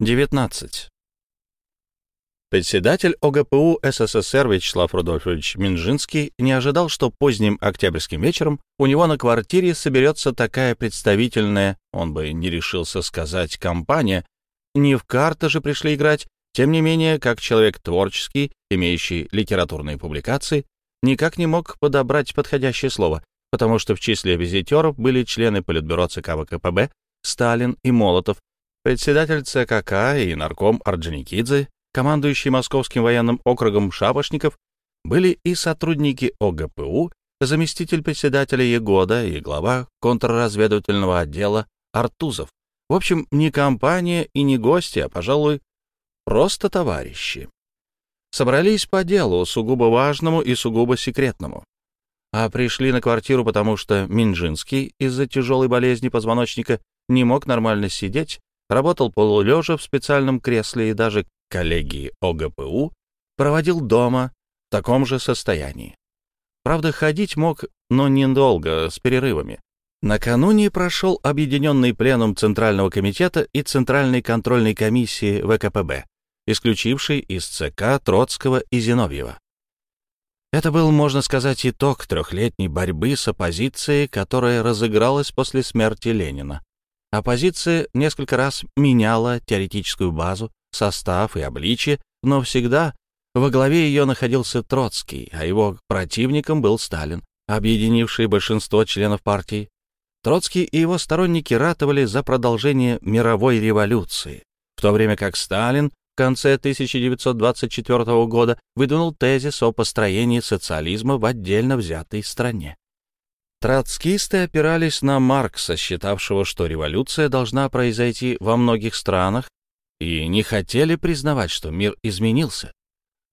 19. Председатель ОГПУ СССР Вячеслав Рудольфович Минжинский не ожидал, что поздним октябрьским вечером у него на квартире соберется такая представительная, он бы не решился сказать, компания. Не в карты же пришли играть, тем не менее, как человек творческий, имеющий литературные публикации, никак не мог подобрать подходящее слово, потому что в числе визитеров были члены Политбюро ЦК ВКПБ, Сталин и Молотов, председатель ЦКК и нарком Орджоникидзе, командующий Московским военным округом Шапошников, были и сотрудники ОГПУ, заместитель председателя Егода и глава контрразведывательного отдела Артузов. В общем, не компания и не гости, а, пожалуй, просто товарищи. Собрались по делу, сугубо важному и сугубо секретному. А пришли на квартиру, потому что Минжинский из-за тяжелой болезни позвоночника не мог нормально сидеть, работал полулежа в специальном кресле и даже коллегии ОГПУ проводил дома в таком же состоянии. Правда, ходить мог, но недолго, с перерывами. Накануне прошел объединенный пленум Центрального комитета и Центральной контрольной комиссии ВКПБ, исключивший из ЦК Троцкого и Зиновьева. Это был, можно сказать, итог трехлетней борьбы с оппозицией, которая разыгралась после смерти Ленина. Оппозиция несколько раз меняла теоретическую базу, состав и обличие, но всегда во главе ее находился Троцкий, а его противником был Сталин, объединивший большинство членов партии. Троцкий и его сторонники ратовали за продолжение мировой революции, в то время как Сталин в конце 1924 года выдвинул тезис о построении социализма в отдельно взятой стране. Троцкисты опирались на Маркса, считавшего, что революция должна произойти во многих странах, и не хотели признавать, что мир изменился,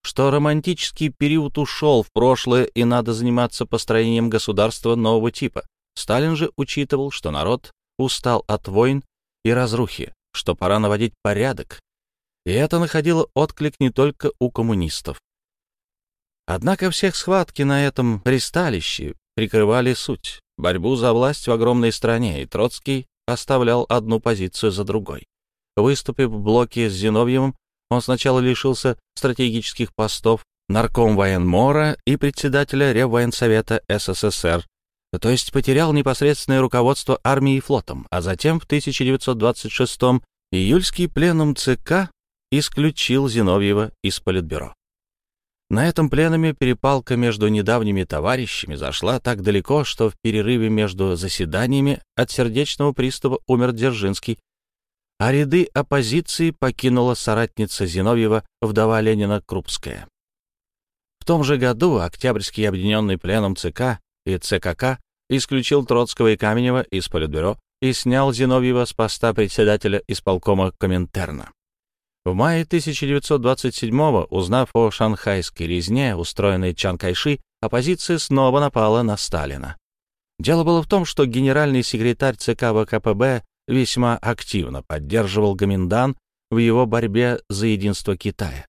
что романтический период ушел в прошлое и надо заниматься построением государства нового типа. Сталин же учитывал, что народ устал от войн и разрухи, что пора наводить порядок, и это находило отклик не только у коммунистов. Однако всех схватки на этом ристалище прикрывали суть — борьбу за власть в огромной стране, и Троцкий оставлял одну позицию за другой. Выступив в блоке с Зиновьевым, он сначала лишился стратегических постов нарком военмора и председателя Реввоенсовета СССР, то есть потерял непосредственное руководство армией и флотом, а затем в 1926 июльский пленум ЦК исключил Зиновьева из Политбюро. На этом пленуме перепалка между недавними товарищами зашла так далеко, что в перерыве между заседаниями от сердечного приступа умер Дзержинский, а ряды оппозиции покинула соратница Зиновьева, вдова Ленина Крупская. В том же году Октябрьский объединенный пленум ЦК и ЦКК исключил Троцкого и Каменева из Политбюро и снял Зиновьева с поста председателя исполкома Коминтерна. В мае 1927-го, узнав о шанхайской резне, устроенной Чан Кайши, оппозиция снова напала на Сталина. Дело было в том, что генеральный секретарь ЦК ВКПБ весьма активно поддерживал Гоминдан в его борьбе за единство Китая.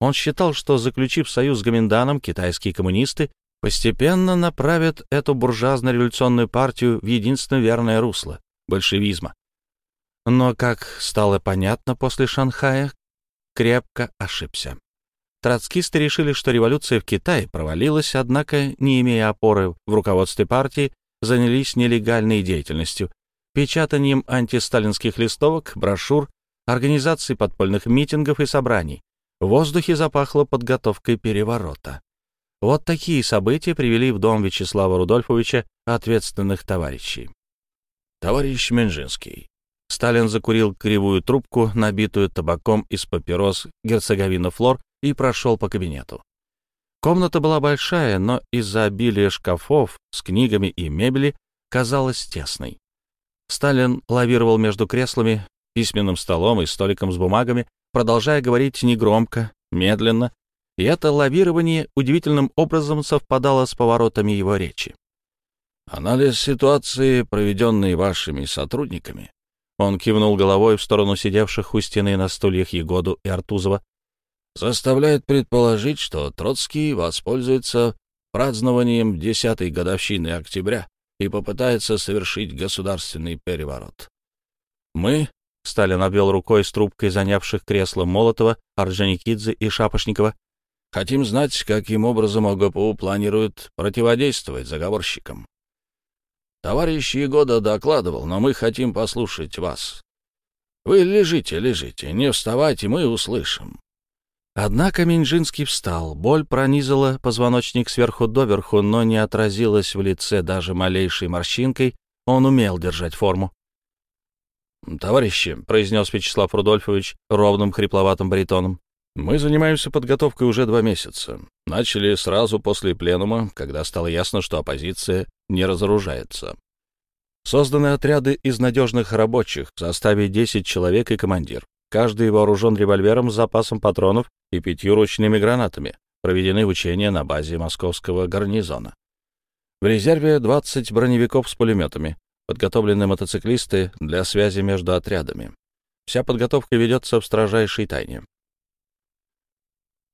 Он считал, что, заключив союз с Гоминданом, китайские коммунисты постепенно направят эту буржуазно-революционную партию в единственно верное русло — большевизма. Но, как стало понятно после Шанхая, крепко ошибся. Троцкисты решили, что революция в Китае провалилась, однако, не имея опоры в руководстве партии, занялись нелегальной деятельностью, печатанием антисталинских листовок, брошюр, организацией подпольных митингов и собраний. В воздухе запахло подготовкой переворота. Вот такие события привели в дом Вячеслава Рудольфовича ответственных товарищей. Товарищ Менжинский, Сталин закурил кривую трубку, набитую табаком из папирос герцоговина флор, и прошел по кабинету. Комната была большая, но из-за обилия шкафов с книгами и мебели казалась тесной. Сталин лавировал между креслами, письменным столом и столиком с бумагами, продолжая говорить негромко, медленно, и это лавирование удивительным образом совпадало с поворотами его речи. Анализ ситуации, проведенный вашими сотрудниками, он кивнул головой в сторону сидевших у стены на стульях Егоду и Артузова. «Заставляет предположить, что Троцкий воспользуется празднованием десятой годовщины октября и попытается совершить государственный переворот. Мы, Сталин обвел рукой с трубкой занявших кресло Молотова, Орджоникидзе и Шапошникова. «Хотим знать, каким образом ОГПУ планирует противодействовать заговорщикам. Товарищ Егода докладывал, но мы хотим послушать вас. Вы лежите, лежите, не вставайте, мы услышим». Однако Минжинский встал. Боль пронизала позвоночник сверху доверху, но не отразилась в лице даже малейшей морщинкой. Он умел держать форму. «Товарищи», — произнес Вячеслав Рудольфович ровным хрипловатым баритоном, «мы занимаемся подготовкой уже два месяца. Начали сразу после пленума, когда стало ясно, что оппозиция не разоружается. Созданы отряды из надежных рабочих в составе 10 человек и командир. Каждый вооружен револьвером с запасом патронов и пятью ручными гранатами. Проведены учения на базе московского гарнизона. В резерве 20 броневиков с пулеметами, подготовлены мотоциклисты для связи между отрядами. Вся подготовка ведется в строжайшей тайне.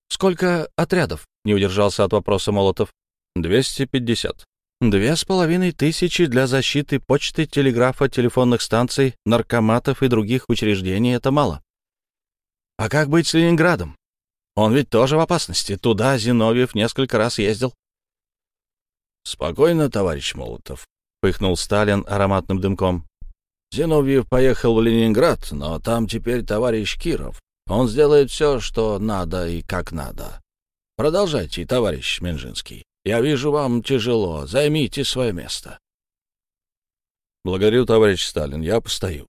«Сколько отрядов?» — не удержался от вопроса Молотов. «250». «Две с половиной тысячи для защиты почты, телеграфа, телефонных станций, наркоматов и других учреждений — это мало. А как быть с Ленинградом? Он ведь тоже в опасности. Туда Зиновьев несколько раз ездил». «Спокойно, товарищ Молотов пыхнул Сталин ароматным дымком. Зиновьев поехал в Ленинград, но там теперь товарищ Киров. Он сделает все, что надо и как надо. Продолжайте, товарищ Менжинский. Я вижу, вам тяжело. Займите свое место. Благодарю, товарищ Сталин. Я постою.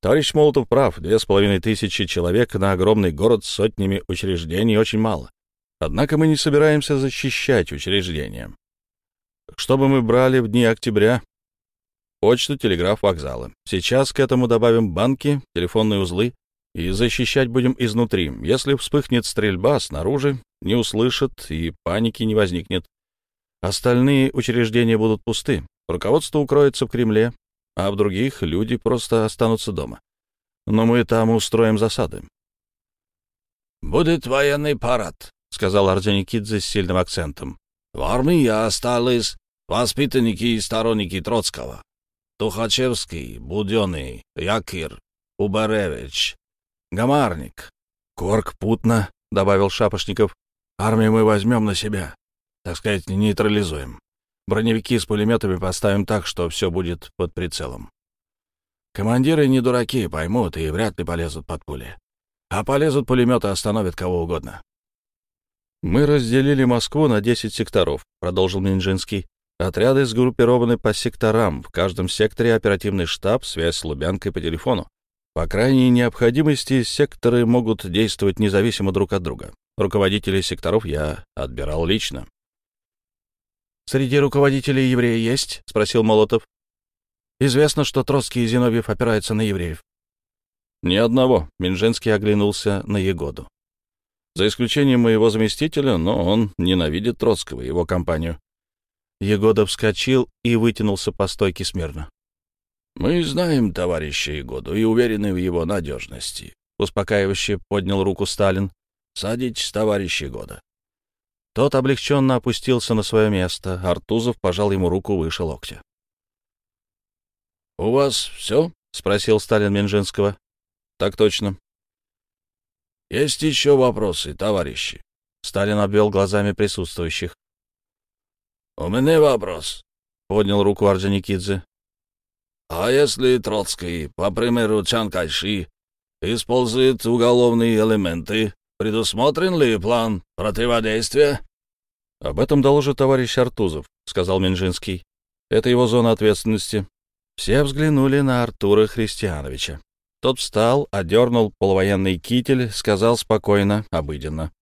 Товарищ Молотов прав. Две с половиной тысячи человек на огромный город с сотнями учреждений очень мало. Однако мы не собираемся защищать учреждения. Что бы мы брали в дни октября? Почту, телеграф, вокзалы. Сейчас к этому добавим банки, телефонные узлы. И защищать будем изнутри. Если вспыхнет стрельба снаружи, не услышат и паники не возникнет. Остальные учреждения будут пусты. Руководство укроется в Кремле, а в других люди просто останутся дома. Но мы там устроим засады. «Будет военный парад», — сказал Орджоникидзе с сильным акцентом. В армии остались воспитанники и сторонники Троцкого. Тухачевский, Буденный, Якир, Убаревич, Гамарник. Корк, Путна, — добавил Шапошников. Армию мы возьмем на себя, так сказать, нейтрализуем. Броневики с пулеметами поставим так, что все будет под прицелом. Командиры не дураки, поймут и вряд ли полезут под пули. А полезут пулеметы, остановят кого угодно. «Мы разделили Москву на 10 секторов», — продолжил Минжинский. «Отряды сгруппированы по секторам. В каждом секторе оперативный штаб, связь с Лубянкой по телефону. По крайней необходимости секторы могут действовать независимо друг от друга. Руководителей секторов я отбирал лично». «Среди руководителей евреи есть?» — спросил Молотов. «Известно, что Троцкий и Зиновьев опираются на евреев». «Ни одного», — Минжинский оглянулся на Егоду. За исключением моего заместителя, но он ненавидит Троцкого и его компанию. Егода вскочил и вытянулся по стойке смирно. — Мы знаем товарища Егоду и уверены в его надежности. Успокаивающе поднял руку Сталин. — Садитесь, товарищ Егода. Тот облегченно опустился на свое место. Артузов пожал ему руку выше локтя. — У вас все? — спросил Сталин Минжинского. — Так точно. Есть еще вопросы, товарищи? Сталин обвел глазами присутствующих. «У меня вопрос», — поднял руку Орджоникидзе. «А если Троцкий, по примеру Чанкайши, использует уголовные элементы, предусмотрен ли план противодействия?» «Об этом доложит товарищ Артузов», — сказал Минжинский. «Это его зона ответственности». Все взглянули на Артура Христиановича. Тот встал, одернул полувоенный китель, сказал спокойно, обыденно.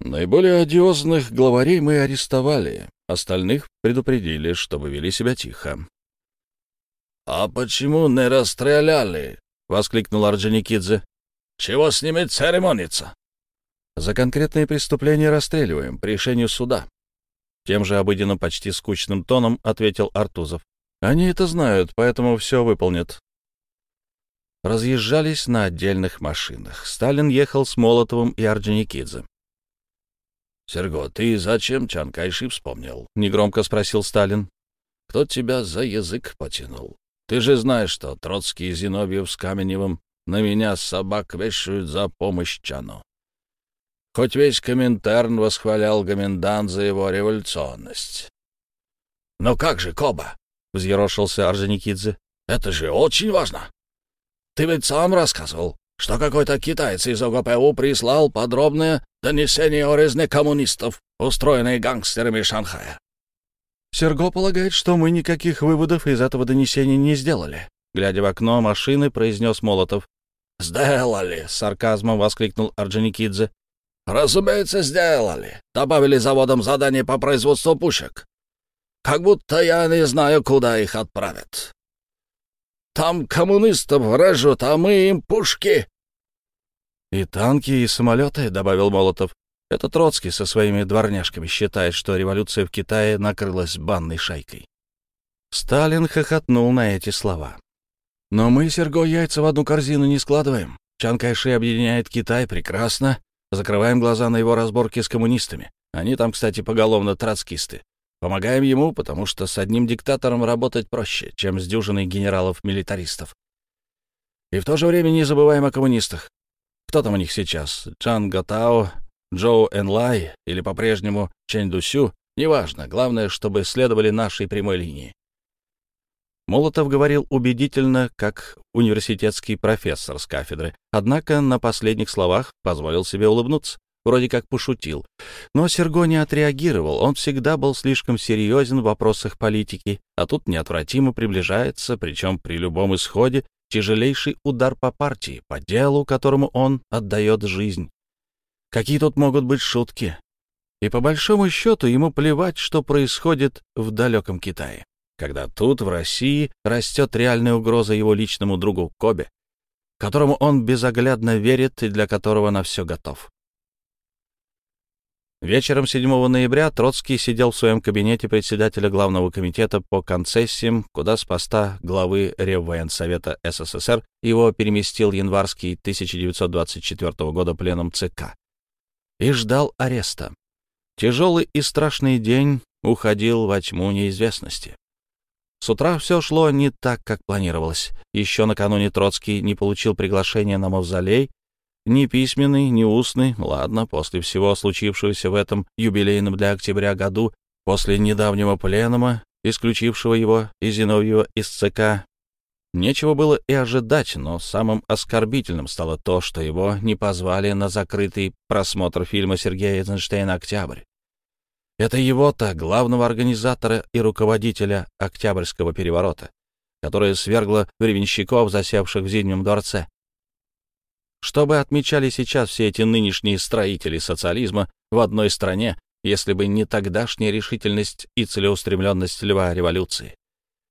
Наиболее одиозных главарей мы арестовали, остальных предупредили, чтобы вели себя тихо. — А почему не расстреляли? — воскликнул Орджоникидзе. — Чего с ними церемониться? — За конкретные преступления расстреливаем, по решению суда. Тем же обыденным, почти скучным тоном ответил Артузов. Они это знают, поэтому все выполнят разъезжались на отдельных машинах. Сталин ехал с Молотовым и Орджоникидзе. — Серго, ты зачем Чанкайши вспомнил? — негромко спросил Сталин. — Кто тебя за язык потянул? Ты же знаешь, что Троцкий и Зиновьев с Каменевым на меня собак вешают за помощь Чану. Хоть весь Коминтерн восхвалял Гоминдан за его революционность. — Но как же, Коба? — взъерошился Орджоникидзе. — Это же очень важно. Ты ведь сам рассказывал, что какой-то китаец из ОГПУ прислал подробное донесение о резне коммунистов, устроенной гангстерами Шанхая. Серго полагает, что мы никаких выводов из этого донесения не сделали. Глядя в окно машины, произнес Молотов. «Сделали!» — с сарказмом воскликнул Орджоникидзе. «Разумеется, сделали. Добавили заводам задание по производству пушек. Как будто я не знаю, куда их отправят. Там коммунистов режут, а мы им пушки. «И танки, и самолеты», — добавил Молотов. «Это Троцкий со своими дворняжками считает, что революция в Китае накрылась банной шайкой». Сталин хохотнул на эти слова. «Но мы, Серго, яйца в одну корзину не складываем. Чан Кайши объединяет Китай прекрасно. Закрываем глаза на его разборки с коммунистами. Они там, кстати, поголовно троцкисты. Помогаем ему, потому что с одним диктатором работать проще, чем с дюжиной генералов-милитаристов. И в то же время не забываем о коммунистах. Кто там у них сейчас? Чан Гатао, Джоу Энлай или по-прежнему Чэнь Дусю? Неважно, главное, чтобы следовали нашей прямой линии. Молотов говорил убедительно, как университетский профессор с кафедры, однако на последних словах позволил себе улыбнуться вроде как пошутил. Но Серго не отреагировал, он всегда был слишком серьезен в вопросах политики, а тут неотвратимо приближается, причем при любом исходе, тяжелейший удар по партии, по делу, которому он отдает жизнь. Какие тут могут быть шутки? И по большому счету ему плевать, что происходит в далеком Китае, когда тут, в России, растет реальная угроза его личному другу Кобе, которому он безоглядно верит и для которого на все готов. Вечером 7 ноября Троцкий сидел в своем кабинете председателя Главного комитета по концессиям, куда с поста главы Реввоенсовета СССР его переместил январский 1924 года пленом ЦК. И ждал ареста. Тяжелый и страшный день уходил во тьму неизвестности. С утра все шло не так, как планировалось. Еще накануне Троцкий не получил приглашения на мавзолей, ни письменный, ни устный. Ладно, после всего случившегося в этом юбилейном для октября году, после недавнего пленума, исключившего его из Зиновьева из ЦК, нечего было и ожидать, но самым оскорбительным стало то, что его не позвали на закрытый просмотр фильма Сергея Эйзенштейна «Октябрь». Это его-то, главного организатора и руководителя Октябрьского переворота, которое свергло временщиков, засевших в Зимнем дворце. Что бы отмечали сейчас все эти нынешние строители социализма в одной стране, если бы не тогдашняя решительность и целеустремленность льва революции,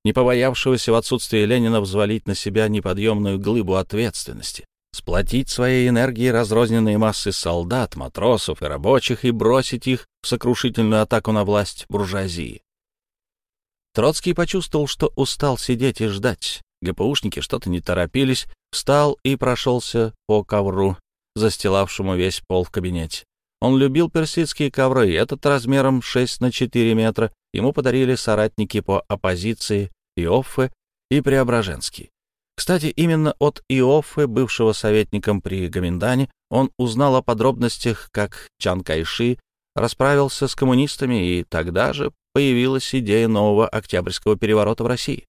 не побоявшегося в отсутствие Ленина взвалить на себя неподъемную глыбу ответственности, сплотить своей энергией разрозненные массы солдат, матросов и рабочих и бросить их в сокрушительную атаку на власть буржуазии. Троцкий почувствовал, что устал сидеть и ждать. ГПУшники что-то не торопились, встал и прошелся по ковру, застилавшему весь пол в кабинете. Он любил персидские ковры, этот размером 6 на 4 метра ему подарили соратники по оппозиции Иоффе и Преображенский. Кстати, именно от Иоффе, бывшего советником при Гоминдане, он узнал о подробностях, как Чан Кайши расправился с коммунистами, и тогда же появилась идея нового Октябрьского переворота в России.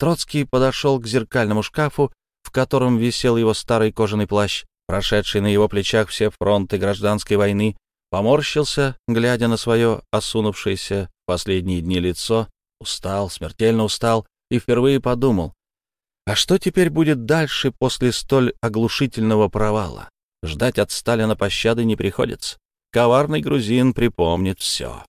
Троцкий подошел к зеркальному шкафу, в котором висел его старый кожаный плащ, прошедший на его плечах все фронты гражданской войны, поморщился, глядя на свое осунувшееся последние дни лицо, устал, смертельно устал, и впервые подумал, а что теперь будет дальше после столь оглушительного провала? Ждать от Сталина пощады не приходится. Коварный грузин припомнит все.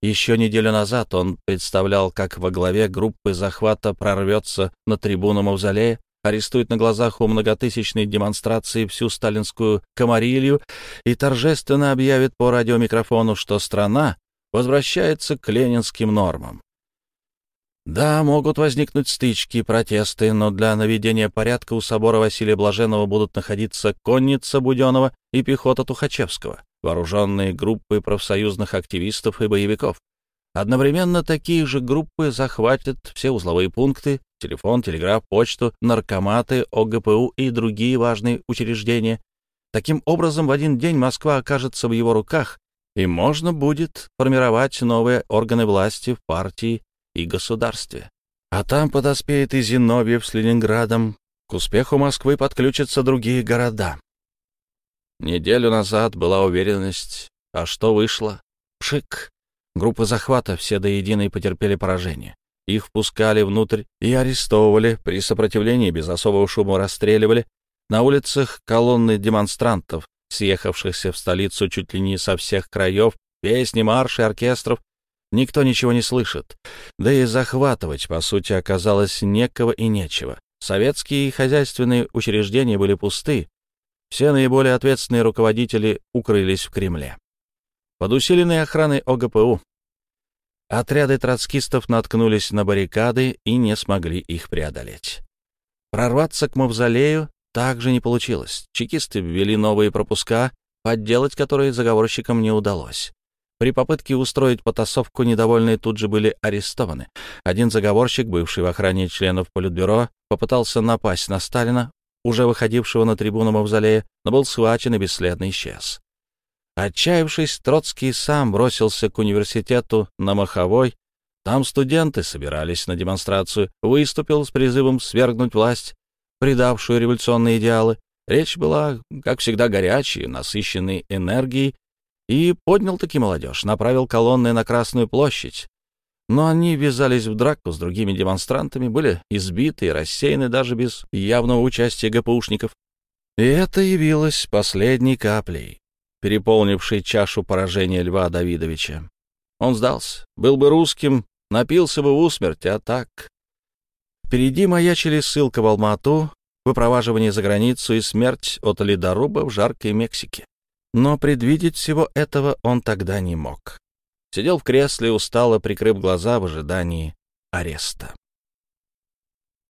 Еще неделю назад он представлял, как во главе группы захвата прорвется на трибуну Мавзолея, арестует на глазах у многотысячной демонстрации всю сталинскую комарилью и торжественно объявит по радиомикрофону, что страна возвращается к ленинским нормам. Да, могут возникнуть стычки, протесты, но для наведения порядка у собора Василия Блаженного будут находиться конница Буденова и пехота Тухачевского вооруженные группы профсоюзных активистов и боевиков. Одновременно такие же группы захватят все узловые пункты, телефон, телеграф, почту, наркоматы, ОГПУ и другие важные учреждения. Таким образом, в один день Москва окажется в его руках, и можно будет формировать новые органы власти в партии и государстве. А там подоспеет и Зиновьев с Ленинградом. К успеху Москвы подключатся другие города. Неделю назад была уверенность, а что вышло? Пшик. Группы захвата все до единой потерпели поражение. Их впускали внутрь и арестовывали, при сопротивлении без особого шума расстреливали. На улицах колонны демонстрантов, съехавшихся в столицу чуть ли не со всех краев, песни, марши, оркестров. Никто ничего не слышит. Да и захватывать, по сути, оказалось некого и нечего. Советские и хозяйственные учреждения были пусты. Все наиболее ответственные руководители укрылись в Кремле. Под усиленной охраной ОГПУ отряды троцкистов наткнулись на баррикады и не смогли их преодолеть. Прорваться к мавзолею также не получилось. Чекисты ввели новые пропуска, подделать которые заговорщикам не удалось. При попытке устроить потасовку недовольные тут же были арестованы. Один заговорщик, бывший в охране членов Политбюро, попытался напасть на Сталина, уже выходившего на трибуну Мавзолея, но был схвачен и бесследно исчез. Отчаявшись, Троцкий сам бросился к университету на Маховой. Там студенты собирались на демонстрацию, выступил с призывом свергнуть власть, предавшую революционные идеалы. Речь была, как всегда, горячей, насыщенной энергией, и поднял таки молодежь, направил колонны на Красную площадь. Но они ввязались в драку с другими демонстрантами, были избиты и рассеяны даже без явного участия ГПУшников. И это явилось последней каплей, переполнившей чашу поражения Льва Давидовича. Он сдался, был бы русским, напился бы в усмерть, а так... Впереди маячили ссылка в Алмату, выпроваживание за границу и смерть от ледоруба в жаркой Мексике. Но предвидеть всего этого он тогда не мог. Сидел в кресле, устало прикрыв глаза в ожидании ареста.